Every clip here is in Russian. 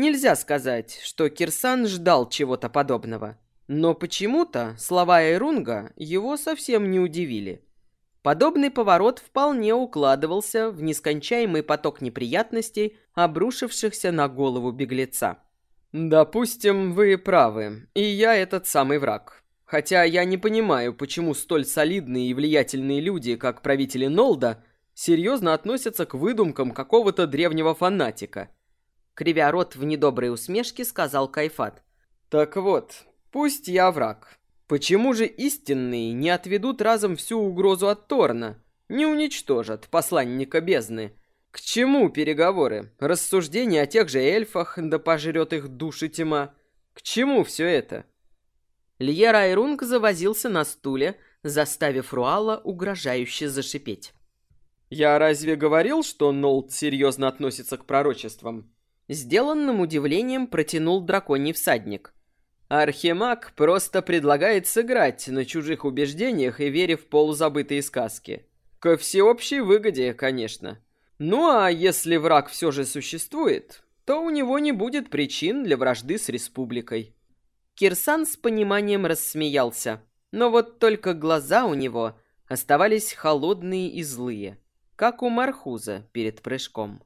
Нельзя сказать, что Кирсан ждал чего-то подобного. Но почему-то слова Эрунга его совсем не удивили. Подобный поворот вполне укладывался в нескончаемый поток неприятностей, обрушившихся на голову беглеца. «Допустим, вы правы, и я этот самый враг. Хотя я не понимаю, почему столь солидные и влиятельные люди, как правители Нолда, серьезно относятся к выдумкам какого-то древнего фанатика». Кривя рот в недоброй усмешке, сказал Кайфат. «Так вот, пусть я враг, Почему же истинные не отведут разом всю угрозу от Торна, не уничтожат посланника бездны? К чему переговоры, рассуждения о тех же эльфах, да пожрет их души тьма? К чему все это? Льер Айрунг завозился на стуле, заставив Руала угрожающе зашипеть. «Я разве говорил, что Нолд серьезно относится к пророчествам?» Сделанным удивлением протянул драконий всадник – Архимаг просто предлагает сыграть на чужих убеждениях и вере в полузабытые сказки. Ко всеобщей выгоде, конечно. Ну а если враг все же существует, то у него не будет причин для вражды с республикой. Кирсан с пониманием рассмеялся, но вот только глаза у него оставались холодные и злые, как у Мархуза перед прыжком.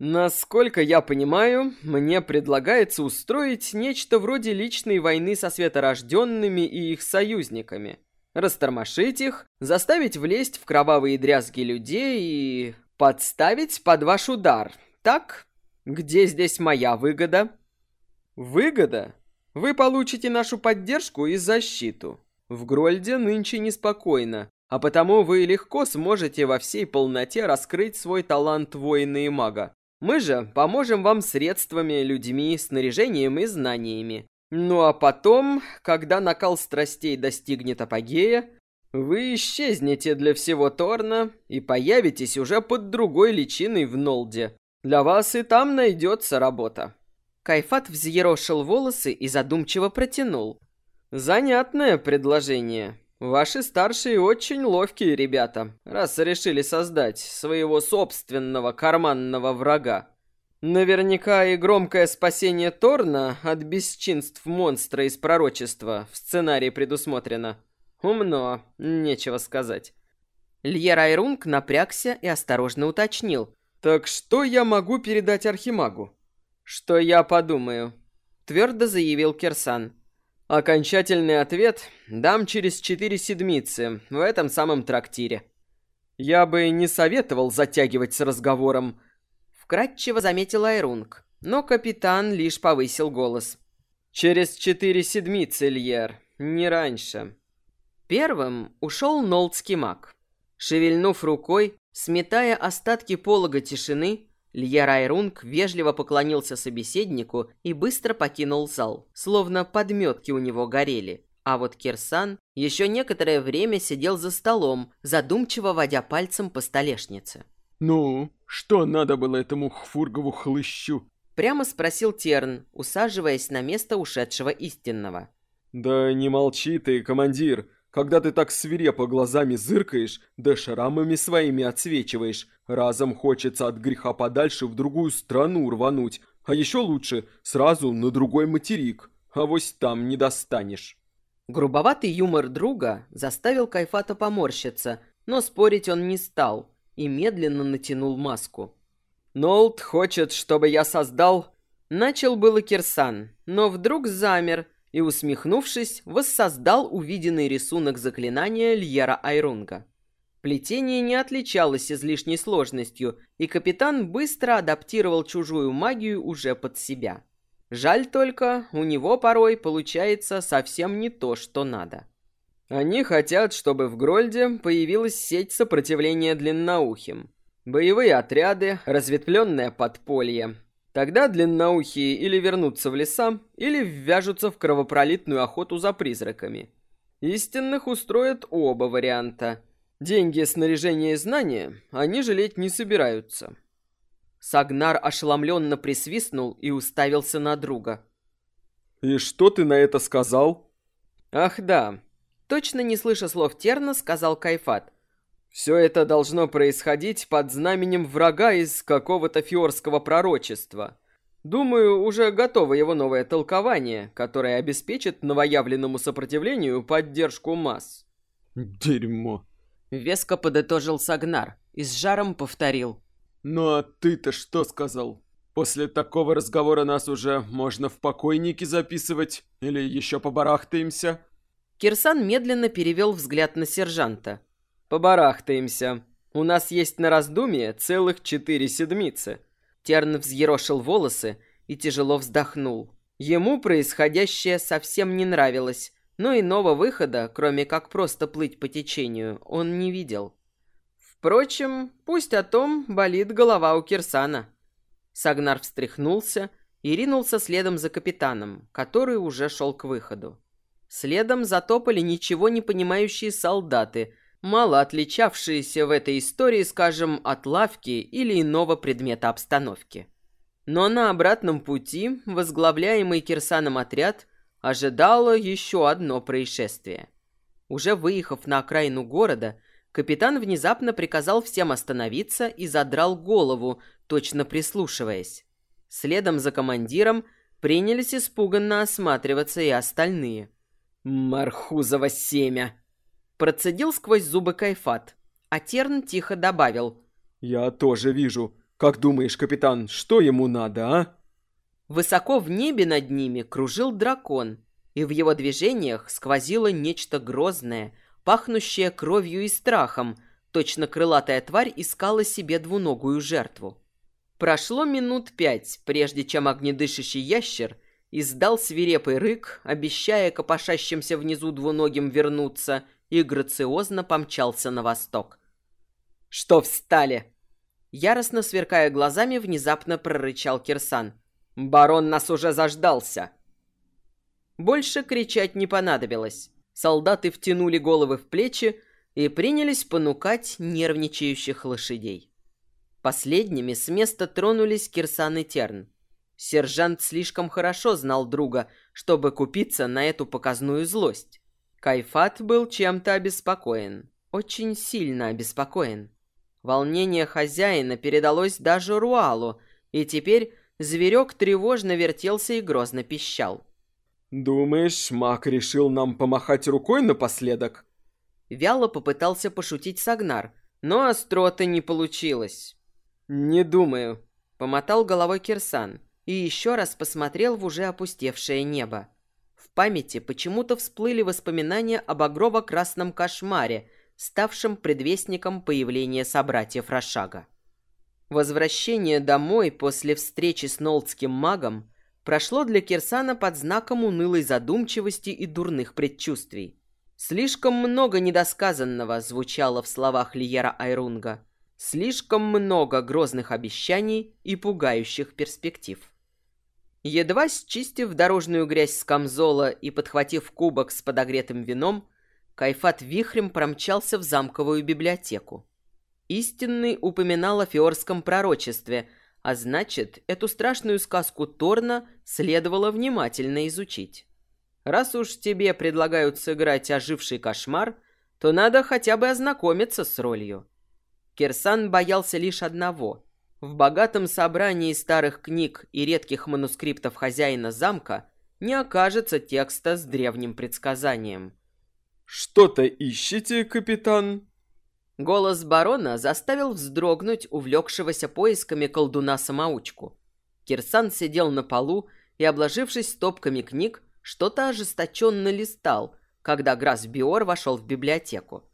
Насколько я понимаю, мне предлагается устроить нечто вроде личной войны со светорожденными и их союзниками. Растормошить их, заставить влезть в кровавые дрязги людей и... подставить под ваш удар. Так? Где здесь моя выгода? Выгода? Вы получите нашу поддержку и защиту. В Грольде нынче неспокойно, а потому вы легко сможете во всей полноте раскрыть свой талант воина и мага. Мы же поможем вам средствами, людьми, снаряжением и знаниями. Ну а потом, когда накал страстей достигнет апогея, вы исчезнете для всего Торна и появитесь уже под другой личиной в Нолде. Для вас и там найдется работа». Кайфат взъерошил волосы и задумчиво протянул. «Занятное предложение. Ваши старшие очень ловкие ребята, раз решили создать своего собственного карманного врага. Наверняка и громкое спасение Торна от бесчинств монстра из пророчества в сценарии предусмотрено. Умно, нечего сказать. Льер Айрунг напрягся и осторожно уточнил. «Так что я могу передать Архимагу?» «Что я подумаю», — твердо заявил Кирсан. Окончательный ответ дам через четыре седмицы в этом самом трактире. Я бы не советовал затягивать с разговором, вкратчиво заметил Айрунг, но капитан лишь повысил голос. Через четыре седмицы, Льер, не раньше. Первым ушел Нолдский маг. Шевельнув рукой, сметая остатки полога тишины, Лья Райрунг вежливо поклонился собеседнику и быстро покинул зал, словно подметки у него горели. А вот Кирсан еще некоторое время сидел за столом, задумчиво водя пальцем по столешнице. «Ну, что надо было этому хфургову хлыщу?» Прямо спросил Терн, усаживаясь на место ушедшего истинного. «Да не молчи ты, командир. Когда ты так свирепо глазами зыркаешь, да шрамами своими отсвечиваешь, разом хочется от греха подальше в другую страну рвануть, а еще лучше сразу на другой материк, а вось там не достанешь. Грубоватый юмор друга заставил Кайфата поморщиться, но спорить он не стал и медленно натянул маску. «Нолт хочет, чтобы я создал...» Начал было Кирсан, но вдруг замер – и, усмехнувшись, воссоздал увиденный рисунок заклинания Льера Айрунга. Плетение не отличалось излишней сложностью, и капитан быстро адаптировал чужую магию уже под себя. Жаль только, у него порой получается совсем не то, что надо. Они хотят, чтобы в Грольде появилась сеть сопротивления длинноухим. Боевые отряды, разветвленное подполье, Тогда длинноухие или вернутся в леса, или ввяжутся в кровопролитную охоту за призраками. Истинных устроят оба варианта. Деньги, снаряжение и знания они жалеть не собираются. Сагнар ошеломленно присвистнул и уставился на друга. «И что ты на это сказал?» «Ах да». Точно не слыша слов Терна, сказал Кайфат. Все это должно происходить под знаменем врага из какого-то фиорского пророчества. Думаю, уже готово его новое толкование, которое обеспечит новоявленному сопротивлению поддержку масс. Дерьмо. Веско подытожил Сагнар и с жаром повторил. Ну а ты-то что сказал? После такого разговора нас уже можно в покойники записывать или еще побарахтаемся? Кирсан медленно перевел взгляд на сержанта. Побарахтаемся. У нас есть на раздумье целых четыре седмицы. Терн взъерошил волосы и тяжело вздохнул. Ему происходящее совсем не нравилось, но иного выхода, кроме как просто плыть по течению, он не видел. Впрочем, пусть о том болит голова у Кирсана. Сагнар встряхнулся и ринулся следом за капитаном, который уже шел к выходу. Следом затопали ничего не понимающие солдаты, мало отличавшиеся в этой истории, скажем, от лавки или иного предмета обстановки. Но на обратном пути возглавляемый Кирсаном отряд ожидало еще одно происшествие. Уже выехав на окраину города, капитан внезапно приказал всем остановиться и задрал голову, точно прислушиваясь. Следом за командиром принялись испуганно осматриваться и остальные. «Мархузово семя!» Процедил сквозь зубы Кайфат, а Терн тихо добавил. «Я тоже вижу. Как думаешь, капитан, что ему надо, а?» Высоко в небе над ними кружил дракон, и в его движениях сквозило нечто грозное, пахнущее кровью и страхом, точно крылатая тварь искала себе двуногую жертву. Прошло минут пять, прежде чем огнедышащий ящер издал свирепый рык, обещая копошащимся внизу двуногим вернуться, и грациозно помчался на восток. «Что встали?» Яростно сверкая глазами, внезапно прорычал Кирсан. «Барон нас уже заждался!» Больше кричать не понадобилось. Солдаты втянули головы в плечи и принялись понукать нервничающих лошадей. Последними с места тронулись Кирсан и Терн. Сержант слишком хорошо знал друга, чтобы купиться на эту показную злость. Кайфат был чем-то обеспокоен. Очень сильно обеспокоен. Волнение хозяина передалось даже Руалу, и теперь зверек тревожно вертелся и грозно пищал. «Думаешь, маг решил нам помахать рукой напоследок?» Вяло попытался пошутить Сагнар, но остроты не получилось. «Не думаю», — помотал головой Кирсан и еще раз посмотрел в уже опустевшее небо. В памяти почему-то всплыли воспоминания об огрово-красном кошмаре, ставшем предвестником появления собратьев Рошага. Возвращение домой после встречи с нолдским магом прошло для Кирсана под знаком унылой задумчивости и дурных предчувствий. Слишком много недосказанного звучало в словах Лиера Айрунга. Слишком много грозных обещаний и пугающих перспектив. Едва счистив дорожную грязь с камзола и подхватив кубок с подогретым вином, Кайфат вихрем промчался в замковую библиотеку. Истинный упоминал о фиорском пророчестве, а значит, эту страшную сказку Торна следовало внимательно изучить. Раз уж тебе предлагают сыграть оживший кошмар, то надо хотя бы ознакомиться с ролью. Кирсан боялся лишь одного в богатом собрании старых книг и редких манускриптов хозяина замка не окажется текста с древним предсказанием. «Что-то ищете, капитан?» Голос барона заставил вздрогнуть увлекшегося поисками колдуна-самоучку. Кирсан сидел на полу и, обложившись стопками книг, что-то ожесточенно листал, когда Грас Биор вошел в библиотеку.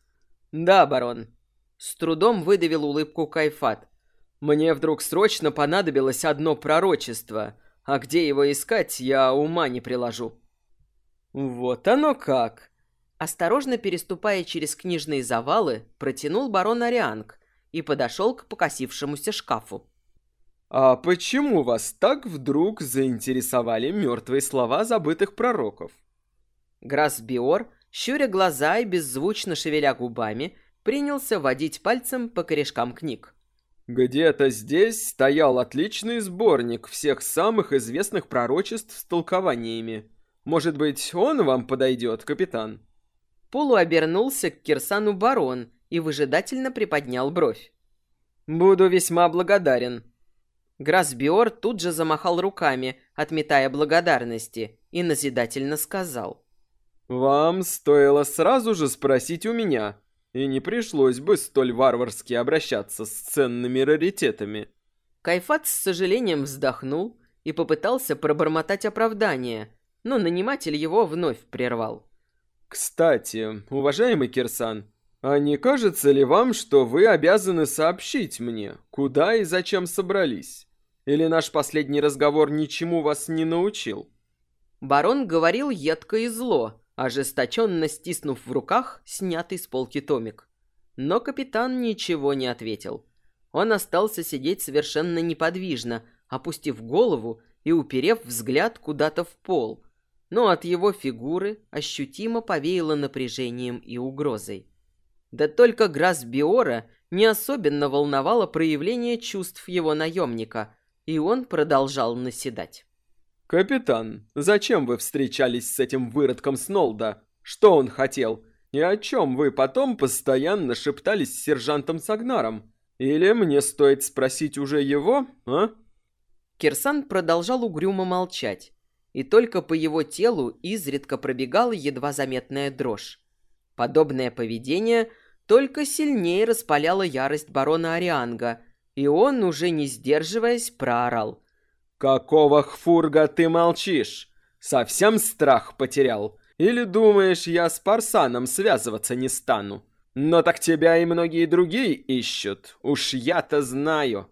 «Да, барон». С трудом выдавил улыбку Кайфат – мне вдруг срочно понадобилось одно пророчество, а где его искать, я ума не приложу. Вот оно как. Осторожно переступая через книжные завалы, протянул барон Арианг и подошел к покосившемуся шкафу. «А почему вас так вдруг заинтересовали мертвые слова забытых пророков?» Грас Биор, щуря глаза и беззвучно шевеля губами, принялся водить пальцем по корешкам книг. Где-то здесь стоял отличный сборник всех самых известных пророчеств с толкованиями. Может быть, он вам подойдет, капитан?» Полу обернулся к Кирсану барон и выжидательно приподнял бровь. «Буду весьма благодарен». Грасбиор тут же замахал руками, отметая благодарности, и назидательно сказал. «Вам стоило сразу же спросить у меня, и не пришлось бы столь варварски обращаться с ценными раритетами». Кайфат с сожалением вздохнул и попытался пробормотать оправдание, но наниматель его вновь прервал. «Кстати, уважаемый Кирсан, а не кажется ли вам, что вы обязаны сообщить мне, куда и зачем собрались? Или наш последний разговор ничему вас не научил?» Барон говорил едко и зло, ожесточенно стиснув в руках снятый с полки томик. Но капитан ничего не ответил. Он остался сидеть совершенно неподвижно, опустив голову и уперев взгляд куда-то в пол. Но от его фигуры ощутимо повеяло напряжением и угрозой. Да только Грас Биора не особенно волновало проявление чувств его наемника, и он продолжал наседать. «Капитан, зачем вы встречались с этим выродком Снолда? Что он хотел? И о чем вы потом постоянно шептались с сержантом Сагнаром? Или мне стоит спросить уже его, а?» Кирсан продолжал угрюмо молчать, и только по его телу изредка пробегала едва заметная дрожь. Подобное поведение только сильнее распаляло ярость барона Арианга, и он, уже не сдерживаясь, проорал. «Какого хфурга ты молчишь? Совсем страх потерял? Или думаешь, я с Парсаном связываться не стану? Но так тебя и многие другие ищут, уж я-то знаю».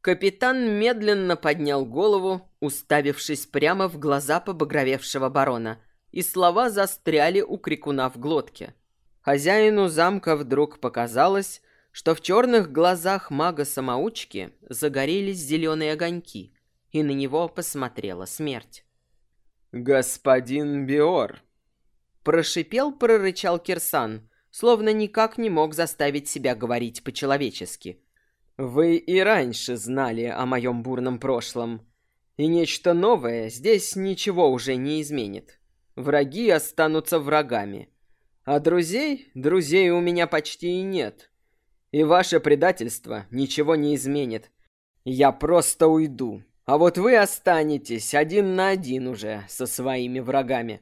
Капитан медленно поднял голову, уставившись прямо в глаза побагровевшего барона, и слова застряли у крикуна в глотке. Хозяину замка вдруг показалось, что в черных глазах мага-самоучки загорелись зеленые огоньки, и на него посмотрела смерть. «Господин Биор!» Прошипел, прорычал Кирсан, словно никак не мог заставить себя говорить по-человечески. «Вы и раньше знали о моем бурном прошлом, и нечто новое здесь ничего уже не изменит. Враги останутся врагами, а друзей, друзей у меня почти и нет. И ваше предательство ничего не изменит. Я просто уйду, а вот вы останетесь один на один уже со своими врагами».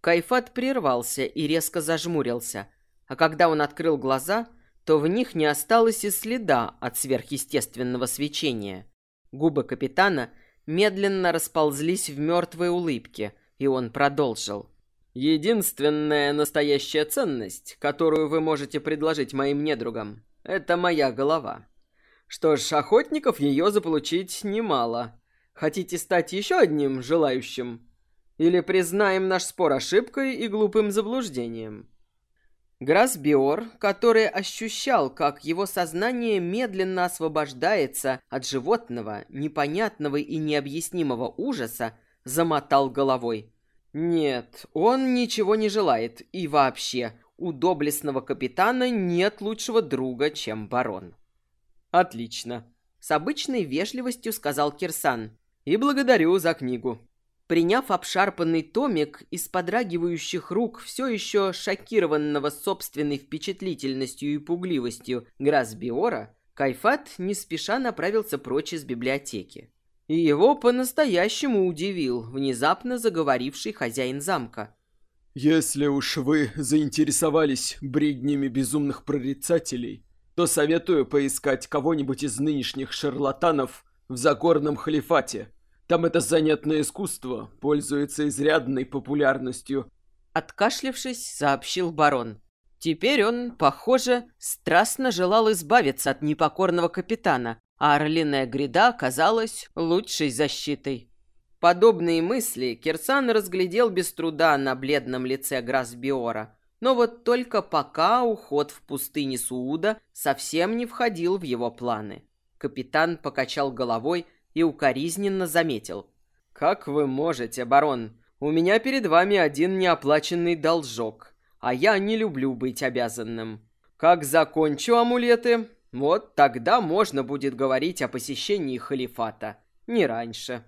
Кайфат прервался и резко зажмурился, а когда он открыл глаза, то в них не осталось и следа от сверхъестественного свечения. Губы капитана медленно расползлись в мертвой улыбке, и он продолжил. «Единственная настоящая ценность, которую вы можете предложить моим недругам, это моя голова. Что ж, охотников ее заполучить немало. Хотите стать еще одним желающим? Или признаем наш спор ошибкой и глупым заблуждением? Грасбиор, который ощущал, как его сознание медленно освобождается от животного, непонятного и необъяснимого ужаса, замотал головой. Нет, он ничего не желает, и вообще, у доблестного капитана нет лучшего друга, чем барон. «Отлично», — с обычной вежливостью сказал Кирсан. «И благодарю за книгу». Приняв обшарпанный томик из подрагивающих рук все еще шокированного собственной впечатлительностью и пугливостью Грасбиора, Кайфат не спеша направился прочь из библиотеки. И его по-настоящему удивил внезапно заговоривший хозяин замка. «Если уж вы заинтересовались бреднями безумных прорицателей, то советую поискать кого-нибудь из нынешних шарлатанов в Загорном халифате. Там это занятное искусство пользуется изрядной популярностью. Откашлившись, сообщил барон. Теперь он, похоже, страстно желал избавиться от непокорного капитана, а орлиная гряда оказалась лучшей защитой. Подобные мысли Кирсан разглядел без труда на бледном лице Грасбиора, но вот только пока уход в пустыне Сууда совсем не входил в его планы. Капитан покачал головой и укоризненно заметил. «Как вы можете, барон? У меня перед вами один неоплаченный должок, а я не люблю быть обязанным. Как закончу амулеты, вот тогда можно будет говорить о посещении халифата, не раньше».